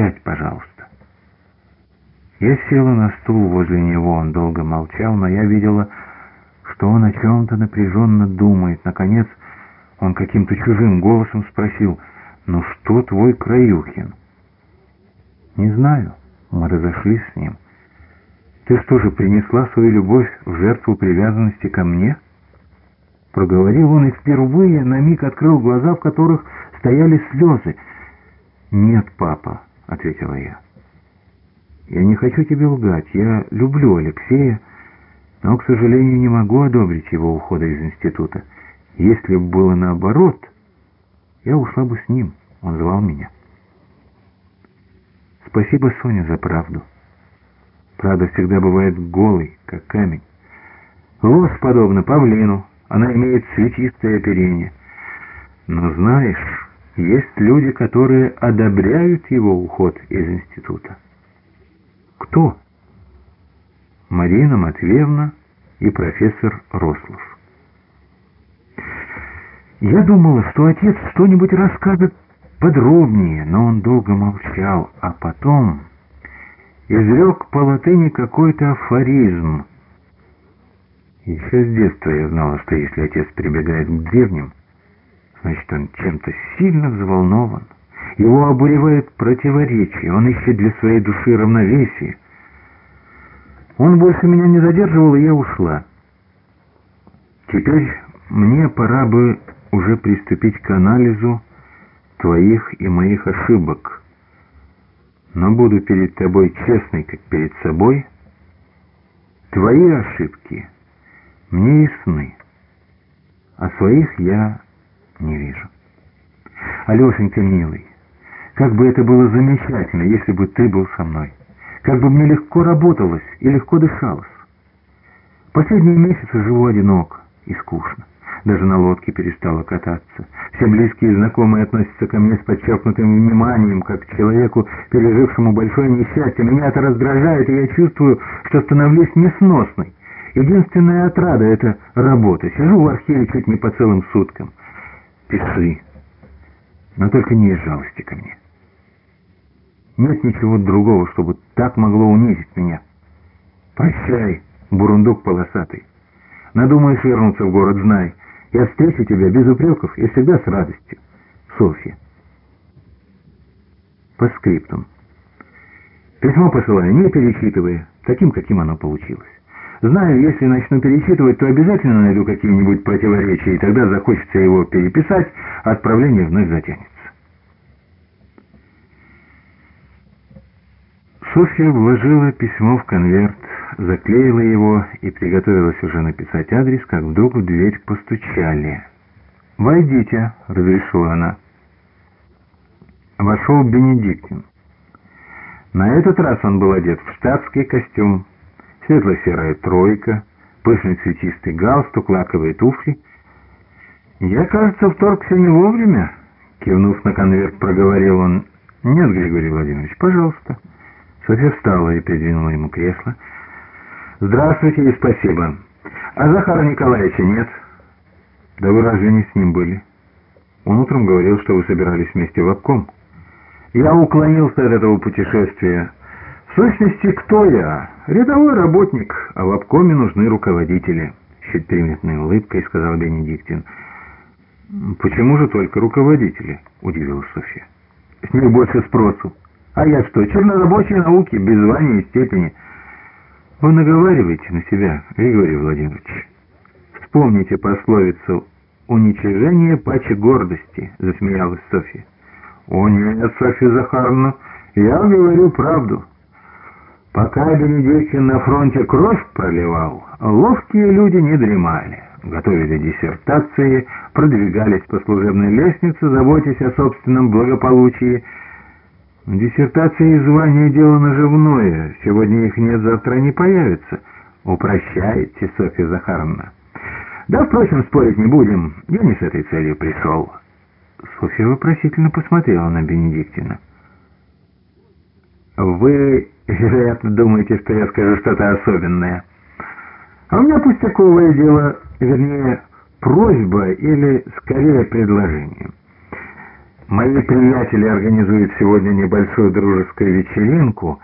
Сядь, пожалуйста». Я села на стул возле него, он долго молчал, но я видела, что он о чем-то напряженно думает. Наконец, он каким-то чужим голосом спросил, «Ну что твой Краюхин?» «Не знаю, мы разошлись с ним. Ты что же, принесла свою любовь в жертву привязанности ко мне?» Проговорил он и впервые на миг открыл глаза, в которых стояли слезы. «Нет, папа», — ответила я. Я не хочу тебе лгать. Я люблю Алексея, но, к сожалению, не могу одобрить его ухода из института. Если бы было наоборот, я ушла бы с ним. Он звал меня. Спасибо, Соня, за правду. Правда всегда бывает голой, как камень. Ложь подобна павлину. Она имеет цветистое оперение. Но знаешь, есть люди, которые одобряют его уход из института. Кто? Марина Матвеевна и профессор Рослов. Я думала, что отец что-нибудь расскажет подробнее, но он долго молчал, а потом изрек по латыни какой-то афоризм. Еще с детства я знала, что если отец прибегает к древним, значит, он чем-то сильно взволнован. Его обуревает противоречие, он ищет для своей души равновесие. Он больше меня не задерживал, и я ушла. Теперь мне пора бы уже приступить к анализу твоих и моих ошибок. Но буду перед тобой честной, как перед собой. Твои ошибки мне ясны, а своих я не вижу. Алешенька, милый, как бы это было замечательно, если бы ты был со мной. Как бы мне легко работалось и легко дышалось. Последние месяцы живу одиноко и скучно. Даже на лодке перестала кататься. Все близкие и знакомые относятся ко мне с подчеркнутым вниманием, как к человеку, пережившему большое несчастье. Меня это раздражает, и я чувствую, что становлюсь несносной. Единственная отрада — это работа. Сижу в архиве чуть не по целым суткам. Пиши. Но только не из жалости ко мне. Нет ничего другого, чтобы так могло унизить меня. Прощай, бурундук полосатый. Надумаешь вернуться в город, знай. Я встречу тебя без упреков и всегда с радостью. Софья. По скриптум. Письмо посылаю, не перечитывая, таким, каким оно получилось. Знаю, если начну перечитывать, то обязательно найду какие-нибудь противоречия, и тогда захочется его переписать, а отправление вновь затянется. Софья вложила письмо в конверт, заклеила его и приготовилась уже написать адрес, как вдруг в дверь постучали. «Войдите», — разрешила она. Вошел Бенедиктин. На этот раз он был одет в штатский костюм, светло-серая тройка, пышный цветистый галстук, лаковые туфли. «Я, кажется, вторгся не вовремя», — кивнув на конверт, проговорил он. «Нет, Григорий Владимирович, пожалуйста». Софья встала и придвинула ему кресло. «Здравствуйте и спасибо. А Захара Николаевича нет?» «Да вы разве не с ним были?» «Он утром говорил, что вы собирались вместе в обком». «Я уклонился от этого путешествия. В сущности, кто я? Рядовой работник, а в обкоме нужны руководители», — чуть приметной улыбкой сказал Бенедиктин. «Почему же только руководители?» — удивилась Софья. «С них больше спросу». А я что, чернорабочие науки, без звания и степени? Вы наговариваете на себя, Григорий Владимирович. Вспомните пословицу «Уничижение паче гордости», — засмеялась Софья. «О нет, Софья Захаровна, я говорю правду. Пока Бенедиктин на фронте кровь проливал, ловкие люди не дремали» готовили диссертации, продвигались по служебной лестнице, заботясь о собственном благополучии Диссертация и звание — дело наживное. Сегодня их нет, завтра не появится. Упрощаете, Софья Захаровна. Да, впрочем, спорить не будем. Я не с этой целью пришел. Софья вопросительно посмотрела на Бенедиктина. Вы, вероятно, думаете, что я скажу что-то особенное. А у меня пустяковое дело, вернее, просьба или, скорее, предложение. Мои приятели организуют сегодня небольшую дружескую вечеринку,